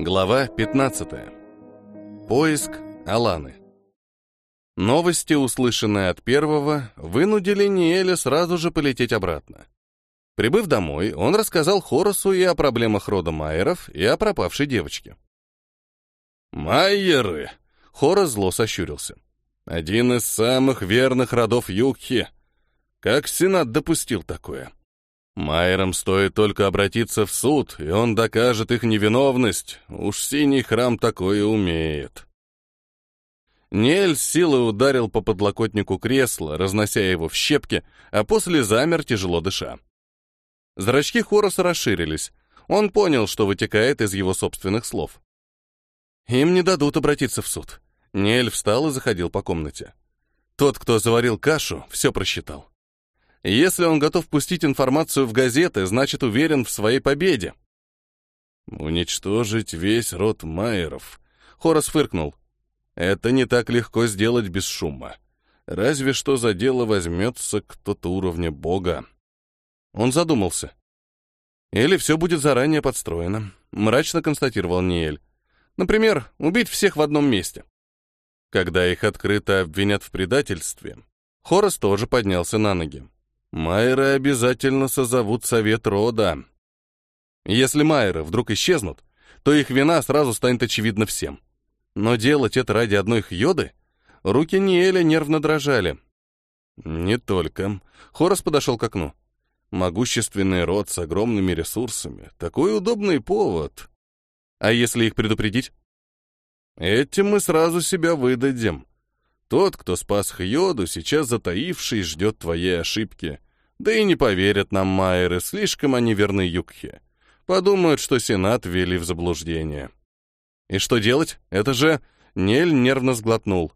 Глава 15. Поиск Аланы. Новости, услышанные от первого, вынудили Ниэля сразу же полететь обратно. Прибыв домой, он рассказал Хоросу и о проблемах рода Майеров, и о пропавшей девочке. «Майеры!» — Хорос зло сощурился. «Один из самых верных родов Югхи. Как Сенат допустил такое?» Майерам стоит только обратиться в суд, и он докажет их невиновность. Уж синий храм такое умеет. Нель силой ударил по подлокотнику кресла, разнося его в щепки, а после замер, тяжело дыша. Зрачки Хороса расширились. Он понял, что вытекает из его собственных слов. Им не дадут обратиться в суд. Нель встал и заходил по комнате. Тот, кто заварил кашу, все просчитал. Если он готов пустить информацию в газеты, значит уверен в своей победе. Уничтожить весь род Майеров. Хорос фыркнул. Это не так легко сделать без шума. Разве что за дело возьмется кто-то уровня бога. Он задумался. Или все будет заранее подстроено, мрачно констатировал Ниэль. Например, убить всех в одном месте. Когда их открыто обвинят в предательстве, Хорос тоже поднялся на ноги. Майеры обязательно созовут совет рода. Если майеры вдруг исчезнут, то их вина сразу станет очевидна всем. Но делать это ради одной хьоды? Руки Ниэля нервно дрожали. Не только. Хорос подошел к окну. Могущественный род с огромными ресурсами. Такой удобный повод. А если их предупредить? Этим мы сразу себя выдадим. Тот, кто спас Хьоду, сейчас затаивший, ждет твоей ошибки. Да и не поверят нам майеры, слишком они верны Юкхе. Подумают, что Сенат ввели в заблуждение. И что делать? Это же... Нель нервно сглотнул.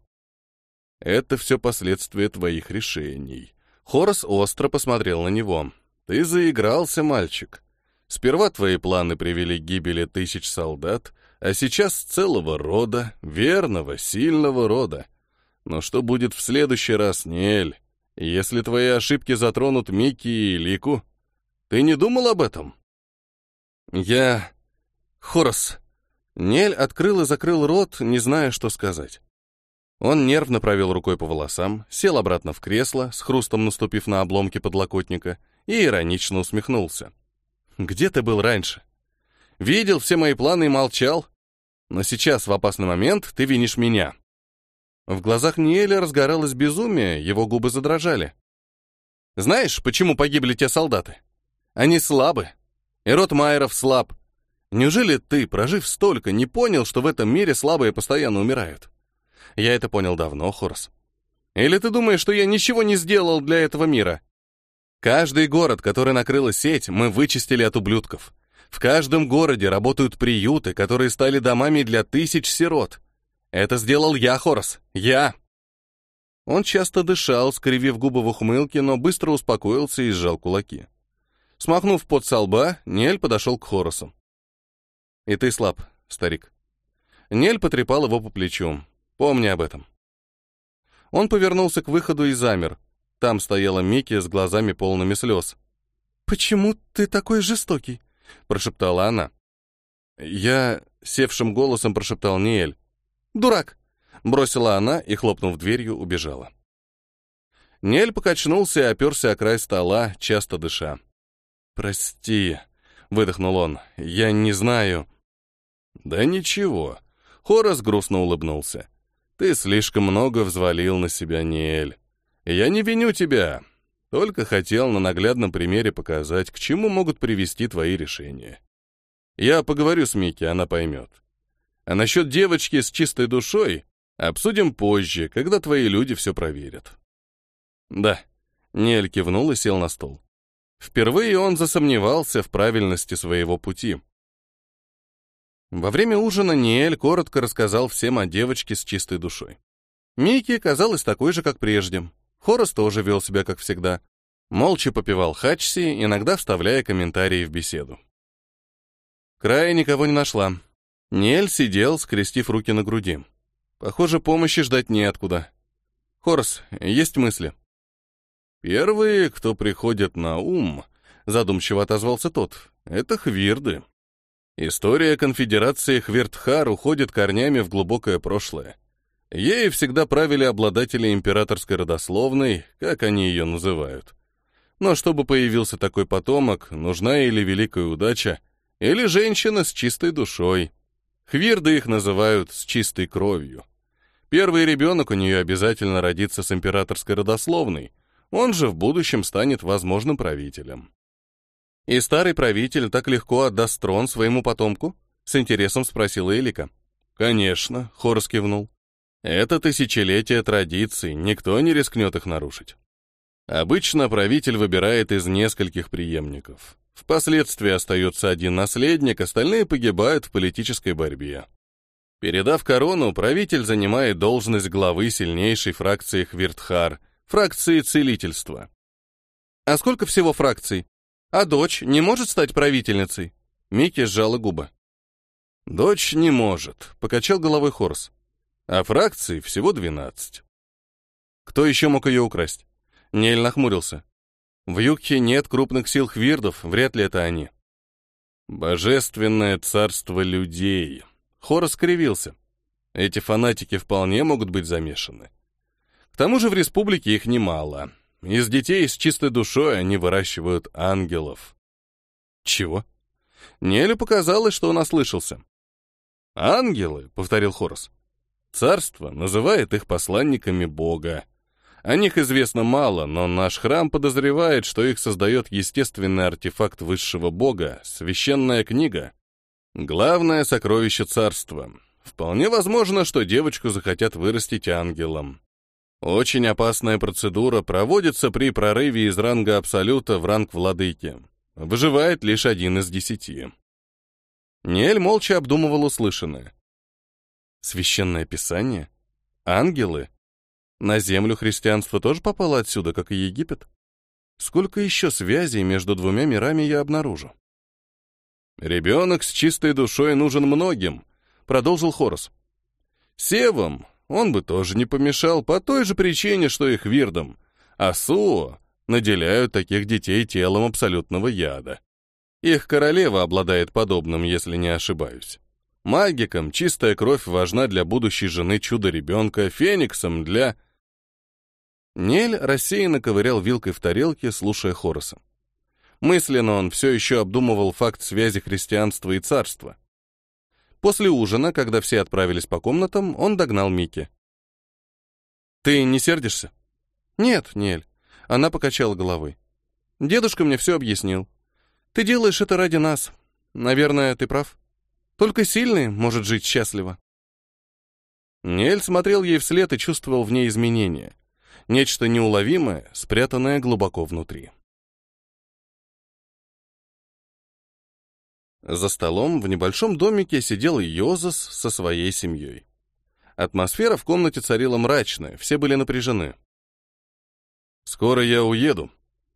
Это все последствия твоих решений. Хорос остро посмотрел на него. Ты заигрался, мальчик. Сперва твои планы привели к гибели тысяч солдат, а сейчас целого рода, верного, сильного рода. Но что будет в следующий раз, Нель? Если твои ошибки затронут Микки и Лику, ты не думал об этом? Я... Хорос. Нель открыл и закрыл рот, не зная, что сказать. Он нервно провел рукой по волосам, сел обратно в кресло, с хрустом наступив на обломки подлокотника, и иронично усмехнулся. «Где ты был раньше? Видел все мои планы и молчал? Но сейчас, в опасный момент, ты винишь меня. В глазах Ниэля разгоралось безумие, его губы задрожали. «Знаешь, почему погибли те солдаты? Они слабы. И род Майеров слаб. Неужели ты, прожив столько, не понял, что в этом мире слабые постоянно умирают? Я это понял давно, Хорс. Или ты думаешь, что я ничего не сделал для этого мира? Каждый город, который накрыла сеть, мы вычистили от ублюдков. В каждом городе работают приюты, которые стали домами для тысяч сирот. Это сделал я, Хорос. Я!» Он часто дышал, скривив губы в ухмылке, но быстро успокоился и сжал кулаки. Смахнув пот со лба, Нель подошел к Хоросу. «И ты слаб, старик». Нель потрепал его по плечу. «Помни об этом». Он повернулся к выходу и замер. Там стояла Микки с глазами полными слез. «Почему ты такой жестокий?» — прошептала она. Я севшим голосом прошептал Ниэль. «Дурак!» — бросила она и, хлопнув дверью, убежала. Нель покачнулся и оперся о край стола, часто дыша. «Прости», — выдохнул он, — «я не знаю». «Да ничего», — Хорас грустно улыбнулся. «Ты слишком много взвалил на себя, Нель. Я не виню тебя, только хотел на наглядном примере показать, к чему могут привести твои решения. Я поговорю с Микки, она поймет. А насчет девочки с чистой душой обсудим позже, когда твои люди все проверят. Да, Нель кивнул и сел на стол. Впервые он засомневался в правильности своего пути. Во время ужина Ниэль коротко рассказал всем о девочке с чистой душой. Микки казалась такой же, как прежде. Хорос тоже вел себя, как всегда. Молча попивал хачси, иногда вставляя комментарии в беседу. Края никого не нашла. Нель сидел, скрестив руки на груди. Похоже, помощи ждать неоткуда. Хорс, есть мысли? Первые, кто приходит на ум, задумчиво отозвался тот, это хвирды. История конфедерации Хвертхар уходит корнями в глубокое прошлое. Ей всегда правили обладатели императорской родословной, как они ее называют. Но чтобы появился такой потомок, нужна или великая удача, или женщина с чистой душой. Хвирды их называют с чистой кровью. Первый ребенок у нее обязательно родится с императорской родословной, он же в будущем станет возможным правителем. «И старый правитель так легко отдаст трон своему потомку?» — с интересом спросила Элика. «Конечно», — Хорос кивнул. «Это тысячелетие традиций, никто не рискнет их нарушить. Обычно правитель выбирает из нескольких преемников. Впоследствии остается один наследник, остальные погибают в политической борьбе. Передав корону, правитель занимает должность главы сильнейшей фракции Хвиртхар, фракции целительства. А сколько всего фракций? А дочь не может стать правительницей? Микки сжала губы. Дочь не может, покачал головой Хорс. А фракций всего двенадцать. Кто еще мог ее украсть? Нель нахмурился. В Югхе нет крупных сил хвирдов, вряд ли это они. Божественное царство людей. Хорос скривился. Эти фанатики вполне могут быть замешаны. К тому же в республике их немало. Из детей с чистой душой они выращивают ангелов. Чего? Нелю показалось, что он ослышался. «Ангелы», — повторил Хорос. «Царство называет их посланниками Бога. О них известно мало, но наш храм подозревает, что их создает естественный артефакт высшего Бога, священная книга. Главное сокровище царства. Вполне возможно, что девочку захотят вырастить ангелом. Очень опасная процедура проводится при прорыве из ранга Абсолюта в ранг Владыки. Выживает лишь один из десяти. Ниэль молча обдумывал услышанное. Священное Писание? Ангелы? На землю христианство тоже попало отсюда, как и Египет? Сколько еще связей между двумя мирами я обнаружу? «Ребенок с чистой душой нужен многим», — продолжил Хорос. «Севам он бы тоже не помешал по той же причине, что и Хвирдам. А Суо наделяют таких детей телом абсолютного яда. Их королева обладает подобным, если не ошибаюсь. Магикам чистая кровь важна для будущей жены чудо-ребенка, фениксом для... Нель рассеянно ковырял вилкой в тарелке, слушая Хороса. Мысленно он все еще обдумывал факт связи христианства и царства. После ужина, когда все отправились по комнатам, он догнал Мики. «Ты не сердишься?» «Нет, Нель». Она покачала головой. «Дедушка мне все объяснил. Ты делаешь это ради нас. Наверное, ты прав. Только сильный может жить счастливо». Нель смотрел ей вслед и чувствовал в ней изменения. Нечто неуловимое, спрятанное глубоко внутри. За столом в небольшом домике сидел Йозас со своей семьей. Атмосфера в комнате царила мрачная, все были напряжены. «Скоро я уеду».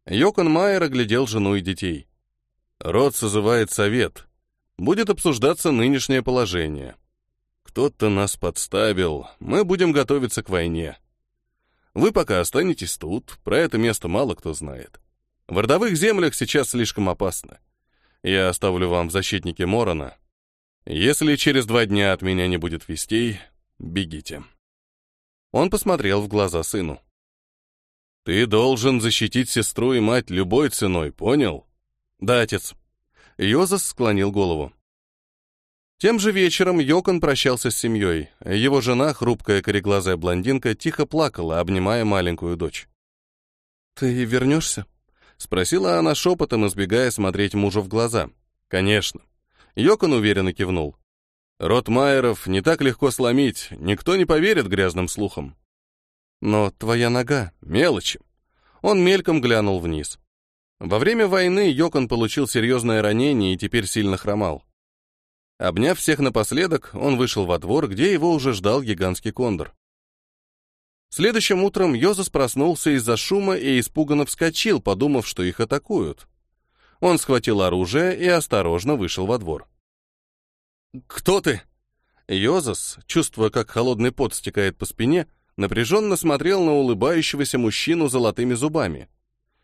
Йокон Майер оглядел жену и детей. «Род созывает совет. Будет обсуждаться нынешнее положение. Кто-то нас подставил, мы будем готовиться к войне. Вы пока останетесь тут, про это место мало кто знает. В родовых землях сейчас слишком опасно. Я оставлю вам в защитнике Морона. Если через два дня от меня не будет вестей, бегите». Он посмотрел в глаза сыну. «Ты должен защитить сестру и мать любой ценой, понял?» «Да, отец». Йозас склонил голову. Тем же вечером Йокон прощался с семьей. Его жена, хрупкая кореглазая блондинка, тихо плакала, обнимая маленькую дочь. «Ты вернешься?» — спросила она шепотом, избегая смотреть мужу в глаза. «Конечно». Йокон уверенно кивнул. «Рот Майеров не так легко сломить, никто не поверит грязным слухам». «Но твоя нога — мелочи». Он мельком глянул вниз. Во время войны Йокон получил серьезное ранение и теперь сильно хромал. Обняв всех напоследок, он вышел во двор, где его уже ждал гигантский кондор. Следующим утром Йозас проснулся из-за шума и испуганно вскочил, подумав, что их атакуют. Он схватил оружие и осторожно вышел во двор. «Кто ты?» Йозас, чувствуя, как холодный пот стекает по спине, напряженно смотрел на улыбающегося мужчину золотыми зубами.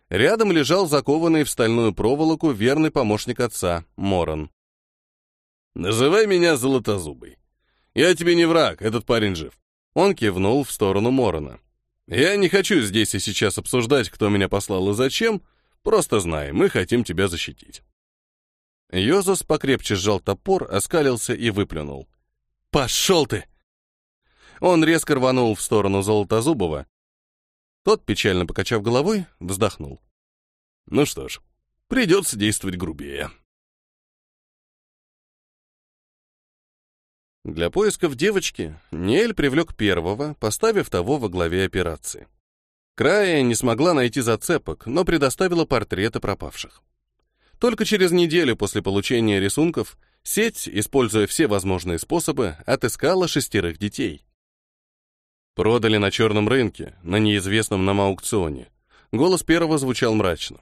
Рядом лежал закованный в стальную проволоку верный помощник отца, Моран. Называй меня Золотозубый. Я тебе не враг, этот парень жив. Он кивнул в сторону Морона. Я не хочу здесь и сейчас обсуждать, кто меня послал и зачем, просто знай, мы хотим тебя защитить. Йозас покрепче сжал топор, оскалился и выплюнул. «Пошел ты!» Он резко рванул в сторону Золотозубова. Тот, печально покачав головой, вздохнул. «Ну что ж, придется действовать грубее». Для поисков девочки Ниэль привлек первого, поставив того во главе операции. Края не смогла найти зацепок, но предоставила портреты пропавших. Только через неделю после получения рисунков сеть, используя все возможные способы, отыскала шестерых детей. Продали на черном рынке, на неизвестном нам аукционе. Голос первого звучал мрачно.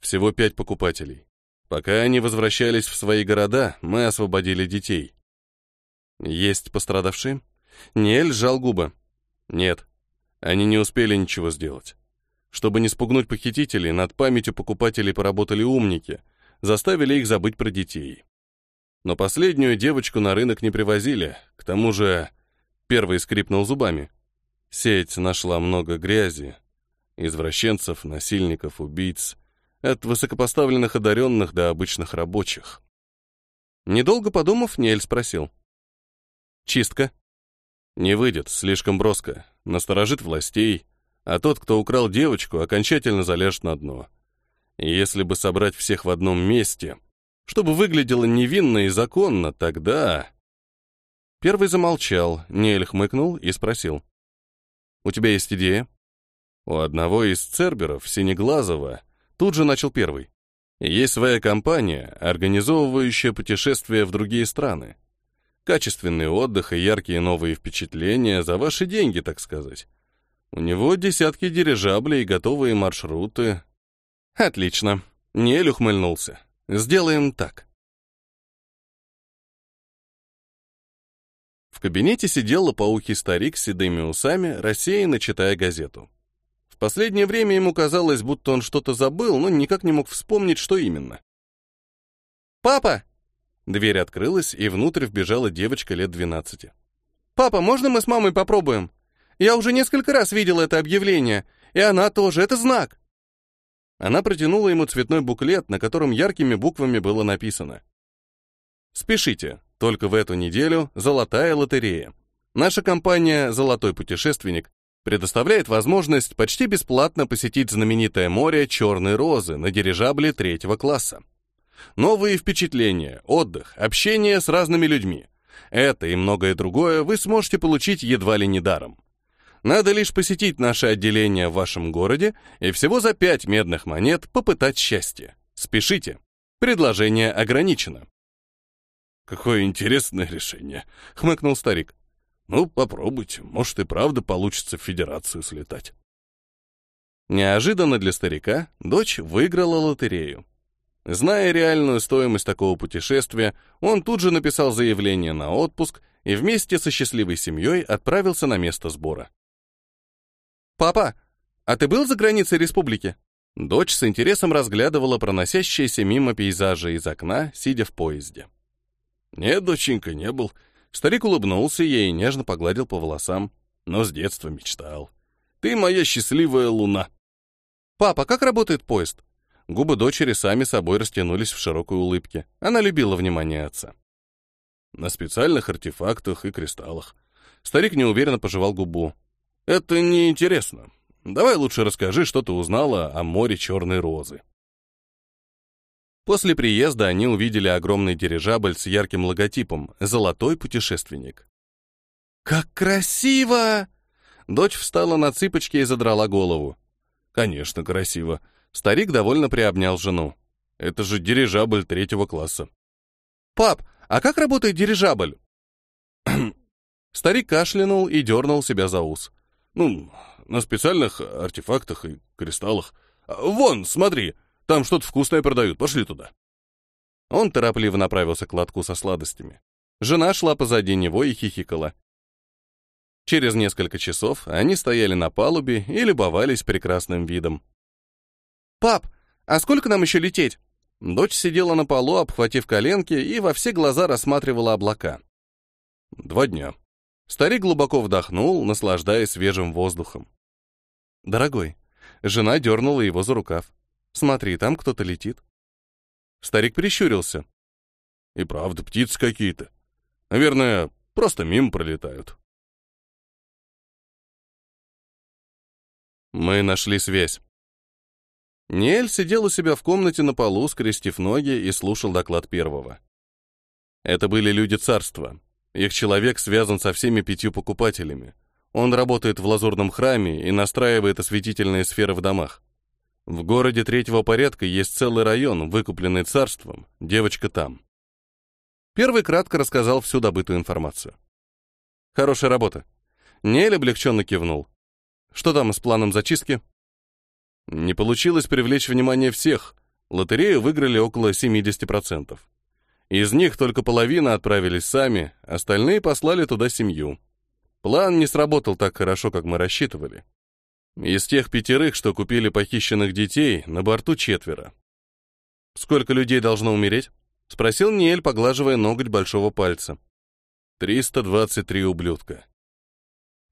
Всего пять покупателей. Пока они возвращались в свои города, мы освободили детей. Есть пострадавшие? Ниэль сжал губы. Нет, они не успели ничего сделать. Чтобы не спугнуть похитителей, над памятью покупателей поработали умники — заставили их забыть про детей. Но последнюю девочку на рынок не привозили, к тому же первый скрипнул зубами. Сеть нашла много грязи, извращенцев, насильников, убийц, от высокопоставленных одаренных до обычных рабочих. Недолго подумав, Нель спросил. «Чистка?» «Не выйдет, слишком броско, насторожит властей, а тот, кто украл девочку, окончательно заляжет на дно. Если бы собрать всех в одном месте, чтобы выглядело невинно и законно, тогда... Первый замолчал, Нель хмыкнул и спросил. «У тебя есть идея?» У одного из церберов, Синеглазого, тут же начал первый. Есть своя компания, организовывающая путешествия в другие страны. Качественный отдых и яркие новые впечатления за ваши деньги, так сказать. У него десятки дирижаблей и готовые маршруты, Отлично. Нель ухмыльнулся. Сделаем так. В кабинете сидел лопоухий старик с седыми усами, рассеянно читая газету. В последнее время ему казалось, будто он что-то забыл, но никак не мог вспомнить, что именно. «Папа!» Дверь открылась, и внутрь вбежала девочка лет двенадцати. «Папа, можно мы с мамой попробуем? Я уже несколько раз видела это объявление, и она тоже, это знак!» Она протянула ему цветной буклет, на котором яркими буквами было написано. «Спешите, только в эту неделю золотая лотерея. Наша компания «Золотой путешественник» предоставляет возможность почти бесплатно посетить знаменитое море Черной Розы на дирижабле третьего класса. Новые впечатления, отдых, общение с разными людьми. Это и многое другое вы сможете получить едва ли не даром. Надо лишь посетить наше отделение в вашем городе и всего за пять медных монет попытать счастье. Спешите. Предложение ограничено. Какое интересное решение, хмыкнул старик. Ну, попробуйте, может и правда получится в федерацию слетать. Неожиданно для старика дочь выиграла лотерею. Зная реальную стоимость такого путешествия, он тут же написал заявление на отпуск и вместе со счастливой семьей отправился на место сбора. «Папа, а ты был за границей республики?» Дочь с интересом разглядывала проносящиеся мимо пейзажи из окна, сидя в поезде. «Нет, доченька, не был». Старик улыбнулся ей и нежно погладил по волосам. Но с детства мечтал. «Ты моя счастливая луна». «Папа, как работает поезд?» Губы дочери сами собой растянулись в широкой улыбке. Она любила внимание отца. На специальных артефактах и кристаллах. Старик неуверенно пожевал губу. Это неинтересно. Давай лучше расскажи, что ты узнала о море Черной Розы. После приезда они увидели огромный дирижабль с ярким логотипом «Золотой путешественник». «Как красиво!» Дочь встала на цыпочки и задрала голову. «Конечно, красиво». Старик довольно приобнял жену. «Это же дирижабль третьего класса». «Пап, а как работает дирижабль?» Старик кашлянул и дернул себя за ус. Ну, на специальных артефактах и кристаллах. Вон, смотри, там что-то вкусное продают, пошли туда. Он торопливо направился к лотку со сладостями. Жена шла позади него и хихикала. Через несколько часов они стояли на палубе и любовались прекрасным видом. «Пап, а сколько нам еще лететь?» Дочь сидела на полу, обхватив коленки, и во все глаза рассматривала облака. Два дня. Старик глубоко вдохнул, наслаждаясь свежим воздухом. «Дорогой», — жена дернула его за рукав. «Смотри, там кто-то летит». Старик прищурился. «И правда, птицы какие-то. Наверное, просто мимо пролетают». Мы нашли связь. Ниэль сидел у себя в комнате на полу, скрестив ноги, и слушал доклад первого. Это были люди царства. Их человек связан со всеми пятью покупателями. Он работает в лазурном храме и настраивает осветительные сферы в домах. В городе третьего порядка есть целый район, выкупленный царством, девочка там. Первый кратко рассказал всю добытую информацию. Хорошая работа. Нель облегченно кивнул. Что там с планом зачистки? Не получилось привлечь внимание всех. Лотерею выиграли около 70%. Из них только половина отправились сами, остальные послали туда семью. План не сработал так хорошо, как мы рассчитывали. Из тех пятерых, что купили похищенных детей, на борту четверо. «Сколько людей должно умереть?» — спросил Ниэль, поглаживая ноготь большого пальца. «323 ублюдка.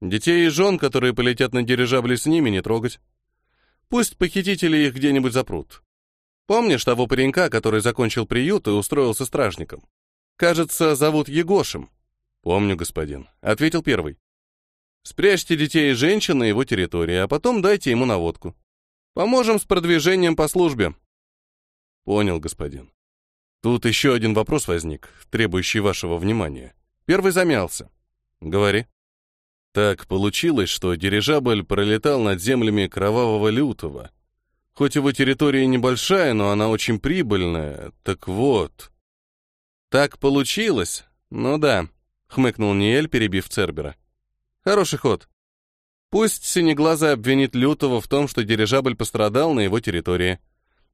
Детей и жен, которые полетят на дирижабле с ними, не трогать. Пусть похитители их где-нибудь запрут. Помнишь того паренька, который закончил приют и устроился стражником? Кажется, зовут Егошем. Помню, господин, ответил первый. Спрячьте детей и женщин на его территории, а потом дайте ему наводку. Поможем с продвижением по службе. Понял, господин. Тут еще один вопрос возник, требующий вашего внимания. Первый замялся. Говори. Так получилось, что дирижабль пролетал над землями Кровавого Лютого. Хоть его территория небольшая, но она очень прибыльная. Так вот. Так получилось? Ну да, хмыкнул Ниэль, перебив Цербера. Хороший ход. Пусть Синеглазый обвинит Лютого в том, что дирижабль пострадал на его территории.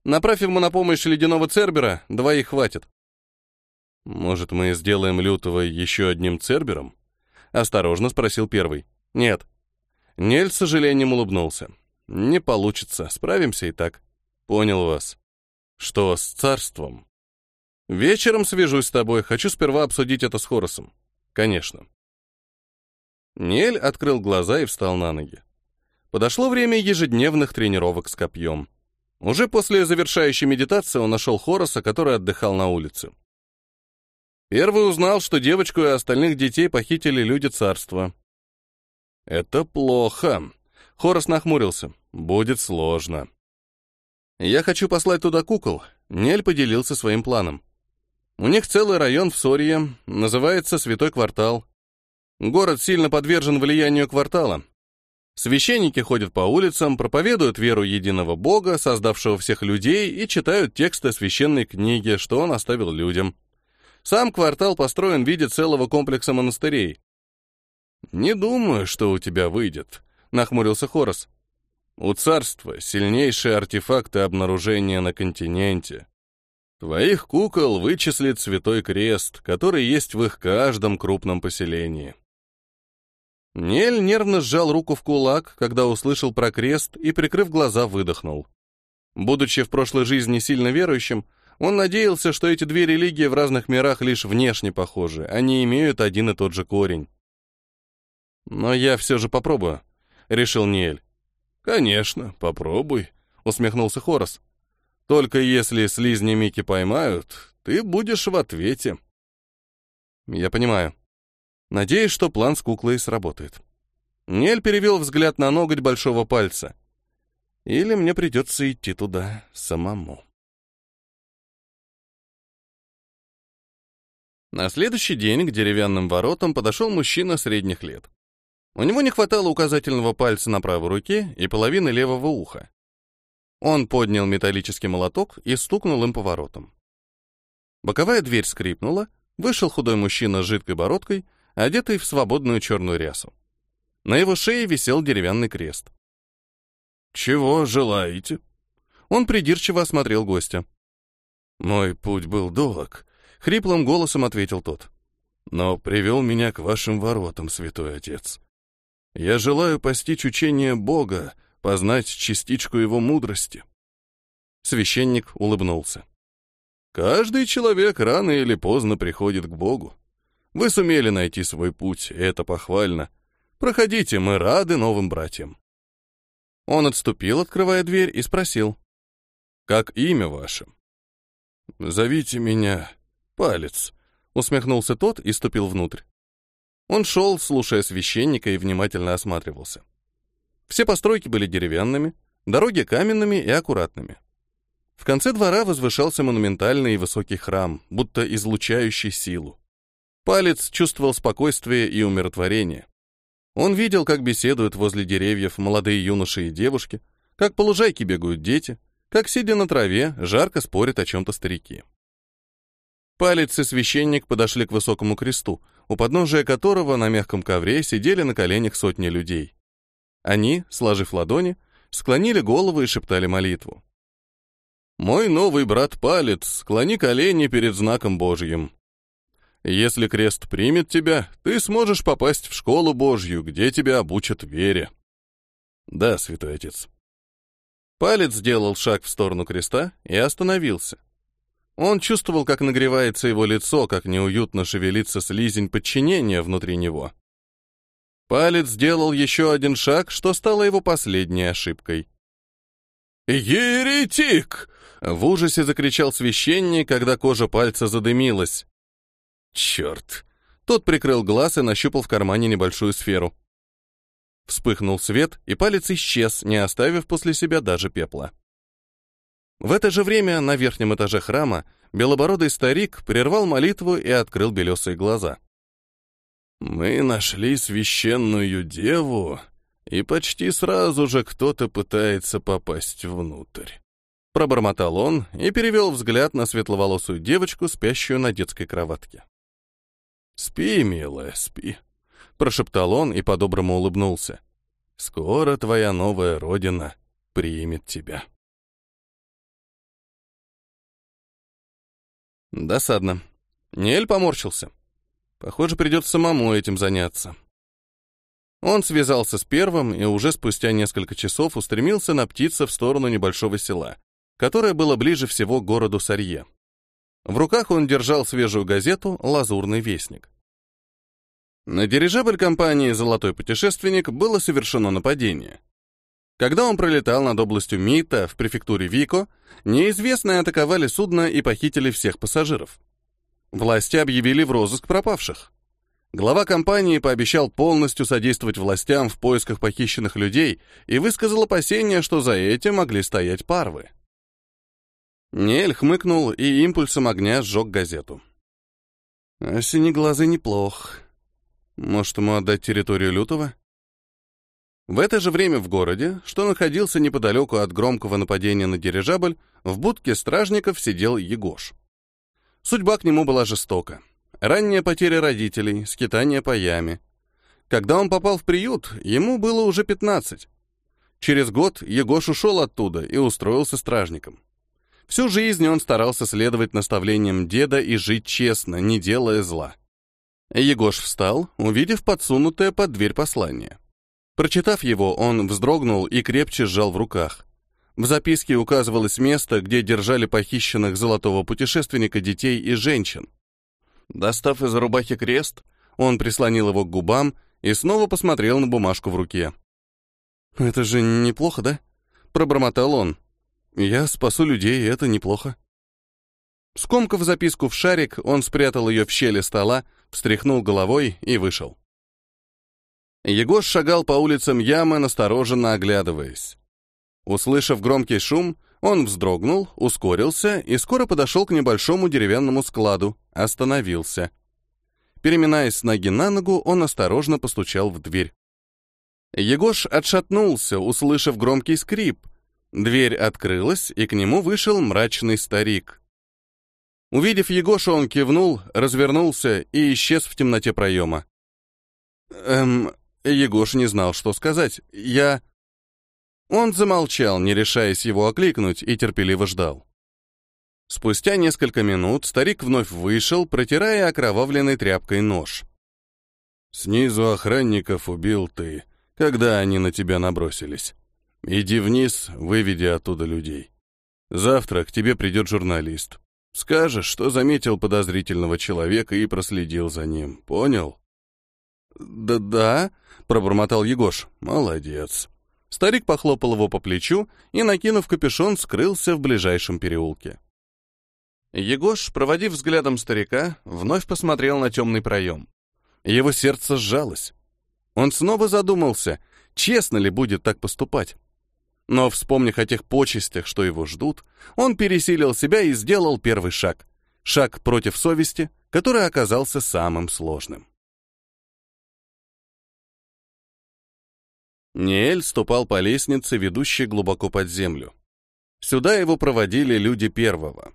Направь ему на помощь ледяного Цербера, двоих хватит. Может, мы сделаем Лютого еще одним Цербером? Осторожно спросил первый. Нет. Нель с сожалением улыбнулся. Не получится, справимся и так. Понял вас. Что с царством? Вечером свяжусь с тобой, хочу сперва обсудить это с Хоросом. Конечно. Нель открыл глаза и встал на ноги. Подошло время ежедневных тренировок с копьем. Уже после завершающей медитации он нашел Хороса, который отдыхал на улице. Первый узнал, что девочку и остальных детей похитили люди царства. «Это плохо», — Хорос нахмурился. «Будет сложно». «Я хочу послать туда кукол», — Нель поделился своим планом. «У них целый район в Сорье, называется Святой Квартал. Город сильно подвержен влиянию квартала. Священники ходят по улицам, проповедуют веру единого Бога, создавшего всех людей, и читают тексты священной книги, что он оставил людям. Сам квартал построен в виде целого комплекса монастырей. «Не думаю, что у тебя выйдет», — нахмурился Хорос. «У царства сильнейшие артефакты обнаружения на континенте. Твоих кукол вычислит Святой Крест, который есть в их каждом крупном поселении». Нель нервно сжал руку в кулак, когда услышал про крест и, прикрыв глаза, выдохнул. Будучи в прошлой жизни сильно верующим, он надеялся, что эти две религии в разных мирах лишь внешне похожи, они имеют один и тот же корень. «Но я все же попробую», — решил Ниэль. «Конечно, попробуй», — усмехнулся Хорос. «Только если слизни Мики поймают, ты будешь в ответе». «Я понимаю. Надеюсь, что план с куклой сработает». Нель перевел взгляд на ноготь большого пальца. «Или мне придется идти туда самому». На следующий день к деревянным воротам подошел мужчина средних лет. У него не хватало указательного пальца на правой руке и половины левого уха. Он поднял металлический молоток и стукнул им по воротам. Боковая дверь скрипнула, вышел худой мужчина с жидкой бородкой, одетый в свободную черную рясу. На его шее висел деревянный крест. «Чего желаете?» Он придирчиво осмотрел гостя. «Мой путь был долг», Хриплым голосом ответил тот. «Но привел меня к вашим воротам, святой отец. Я желаю постичь учение Бога, познать частичку его мудрости». Священник улыбнулся. Каждый человек рано или поздно приходит к Богу. Вы сумели найти свой путь, это похвально. Проходите, мы рады новым братьям. Он отступил, открывая дверь, и спросил. «Как имя ваше?» «Зовите меня Палец», — усмехнулся тот и ступил внутрь. Он шел, слушая священника, и внимательно осматривался. Все постройки были деревянными, дороги каменными и аккуратными. В конце двора возвышался монументальный и высокий храм, будто излучающий силу. Палец чувствовал спокойствие и умиротворение. Он видел, как беседуют возле деревьев молодые юноши и девушки, как по лужайке бегают дети, как, сидя на траве, жарко спорят о чем-то старики. Палец и священник подошли к высокому кресту, у подножия которого на мягком ковре сидели на коленях сотни людей. Они, сложив ладони, склонили головы и шептали молитву. «Мой новый брат Палец, склони колени перед знаком Божьим. Если крест примет тебя, ты сможешь попасть в школу Божью, где тебя обучат вере». «Да, святой отец». Палец сделал шаг в сторону креста и остановился. Он чувствовал, как нагревается его лицо, как неуютно шевелится слизень подчинения внутри него. Палец сделал еще один шаг, что стало его последней ошибкой. «Еретик!» — в ужасе закричал священник, когда кожа пальца задымилась. «Черт!» Тот прикрыл глаз и нащупал в кармане небольшую сферу. Вспыхнул свет, и палец исчез, не оставив после себя даже пепла. В это же время на верхнем этаже храма белобородый старик прервал молитву и открыл белесые глаза. Мы нашли священную деву, и почти сразу же кто-то пытается попасть внутрь. Пробормотал он и перевел взгляд на светловолосую девочку, спящую на детской кроватке. «Спи, милая, спи», — прошептал он и по-доброму улыбнулся. «Скоро твоя новая родина примет тебя». Досадно. Нель поморщился. Похоже, придется самому этим заняться. Он связался с первым и уже спустя несколько часов устремился на птица в сторону небольшого села, которое было ближе всего к городу Сарье. В руках он держал свежую газету «Лазурный вестник». На дирижабль компании «Золотой путешественник» было совершено нападение. Когда он пролетал над областью Мита в префектуре Вико, неизвестные атаковали судно и похитили всех пассажиров. Власти объявили в розыск пропавших. Глава компании пообещал полностью содействовать властям в поисках похищенных людей и высказал опасения, что за этим могли стоять парвы. Нель хмыкнул и импульсом огня сжег газету. Синеглазый неплох. Может, ему отдать территорию Лютого? В это же время в городе, что находился неподалеку от громкого нападения на дирижабль, в будке стражников сидел Егош. Судьба к нему была жестока. Ранняя потеря родителей, скитание по яме. Когда он попал в приют, ему было уже 15. Через год Егош ушел оттуда и устроился стражником. Всю жизнь он старался следовать наставлениям деда и жить честно, не делая зла. Егош встал, увидев подсунутое под дверь послание. Прочитав его, он вздрогнул и крепче сжал в руках. В записке указывалось место, где держали похищенных золотого путешественника детей и женщин. Достав из рубахи крест, он прислонил его к губам и снова посмотрел на бумажку в руке. «Это же неплохо, да?» — пробормотал он. «Я спасу людей, и это неплохо». Скомкав записку в шарик, он спрятал ее в щели стола, встряхнул головой и вышел. Егош шагал по улицам ямы, настороженно оглядываясь. Услышав громкий шум, он вздрогнул, ускорился и скоро подошел к небольшому деревянному складу, остановился. Переминаясь с ноги на ногу, он осторожно постучал в дверь. Егош отшатнулся, услышав громкий скрип. Дверь открылась, и к нему вышел мрачный старик. Увидев Егоша, он кивнул, развернулся и исчез в темноте проема. «Эм...» Егош не знал, что сказать. «Я...» Он замолчал, не решаясь его окликнуть, и терпеливо ждал. Спустя несколько минут старик вновь вышел, протирая окровавленной тряпкой нож. «Снизу охранников убил ты, когда они на тебя набросились. Иди вниз, выведи оттуда людей. Завтра к тебе придет журналист. Скажешь, что заметил подозрительного человека и проследил за ним. Понял? Да-да, пробормотал Егош. Молодец. Старик похлопал его по плечу и, накинув капюшон, скрылся в ближайшем переулке. Егош, проводив взглядом старика, вновь посмотрел на темный проем. Его сердце сжалось. Он снова задумался, честно ли будет так поступать. Но, вспомнив о тех почестях, что его ждут, он пересилил себя и сделал первый шаг. Шаг против совести, который оказался самым сложным. Ниэль ступал по лестнице, ведущей глубоко под землю. Сюда его проводили люди первого.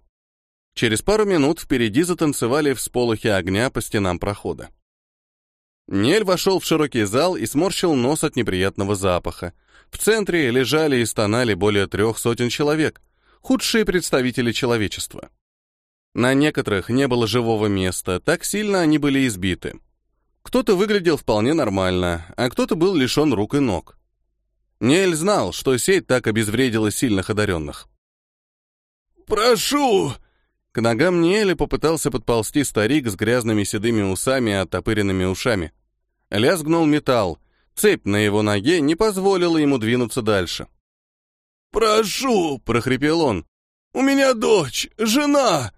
Через пару минут впереди затанцевали всполохи огня по стенам прохода. Нель вошел в широкий зал и сморщил нос от неприятного запаха. В центре лежали и стонали более трех сотен человек, худшие представители человечества. На некоторых не было живого места, так сильно они были избиты. Кто-то выглядел вполне нормально, а кто-то был лишен рук и ног. Нель знал, что сеть так обезвредила сильных одаренных. «Прошу!» К ногам Ниэля попытался подползти старик с грязными седыми усами и оттопыренными ушами. Лязгнул металл. Цепь на его ноге не позволила ему двинуться дальше. «Прошу!» — прохрипел он. «У меня дочь, жена!»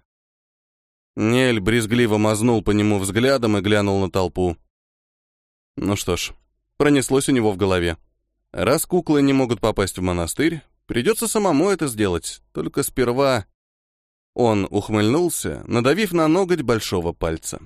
Нель брезгливо мазнул по нему взглядом и глянул на толпу. Ну что ж, пронеслось у него в голове. Раз куклы не могут попасть в монастырь, придется самому это сделать, только сперва... Он ухмыльнулся, надавив на ноготь большого пальца.